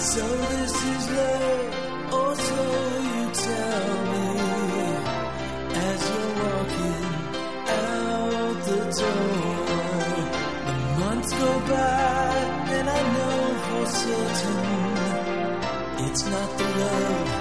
So this is love, or so you tell me as you're walking out the door. The months go by, and I know for certain it's not the love.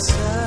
answer.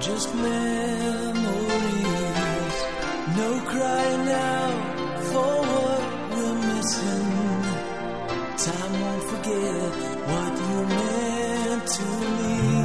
just memories. No crying now for what we're missing. Time won't forget what you meant to me.